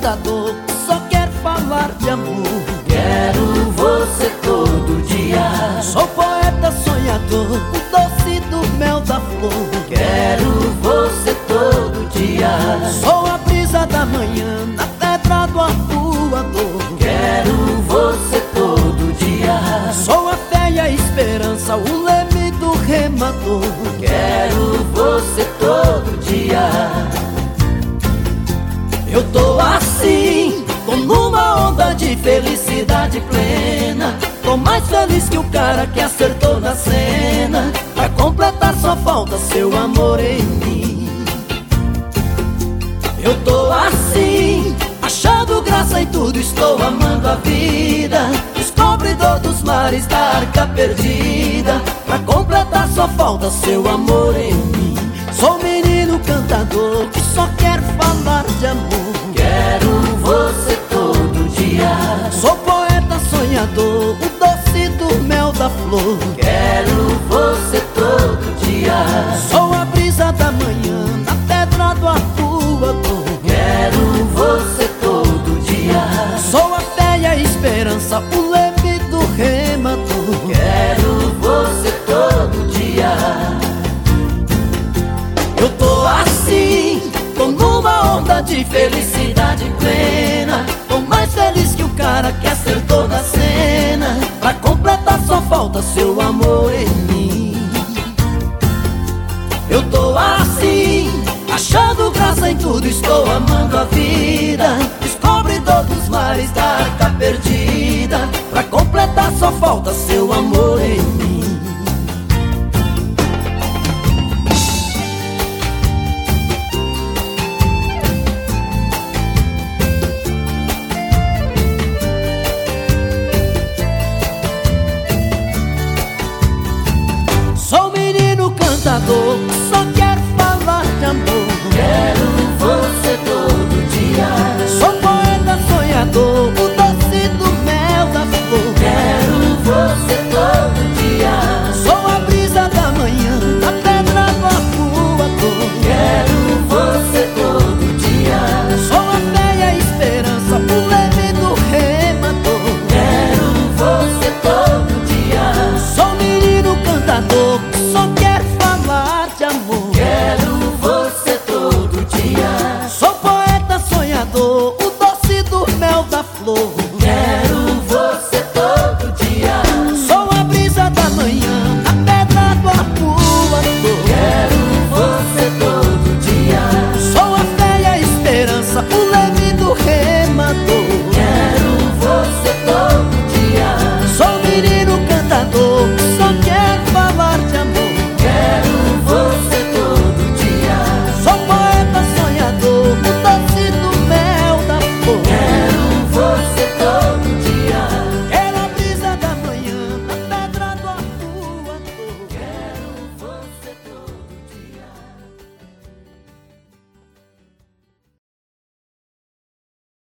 cantador que só quer falar de amor. Quero você todo dia. Sou poeta sonhador, o doce do mel da flor. Quero você todo dia. Sou a brisa da manhã na pedra do arpoador. Quero você todo dia. Sou a fé e a esperança, o leme do remador. Quero você todo dia. Eu tô assim, de felicidade plena. Tô mais feliz que o cara que acertou na cena. Pra completar só falta seu amor em mim. Eu tô assim, achando graça em tudo Estou amando a vida. Descobridor dos mares da arca perdida. Pra completar só falta seu amor em mim. Sou menino cantador que só quer falar de amor Sou a brisa da manhã, na pedra do arpoador Quero você todo dia. Sou a fé e a esperança, o leme do remador Quero você todo dia. Eu tô assim, tô numa onda de felicidade plena. Tô mais feliz que o cara que acertou na cena. Pra completar só falta seu amor em mim eu tô assim, achando graça em tudo, estou amando a vida. descobri todos os mares da arca perdida. Pra completar só falta seu amor em mim. Sou menino cantador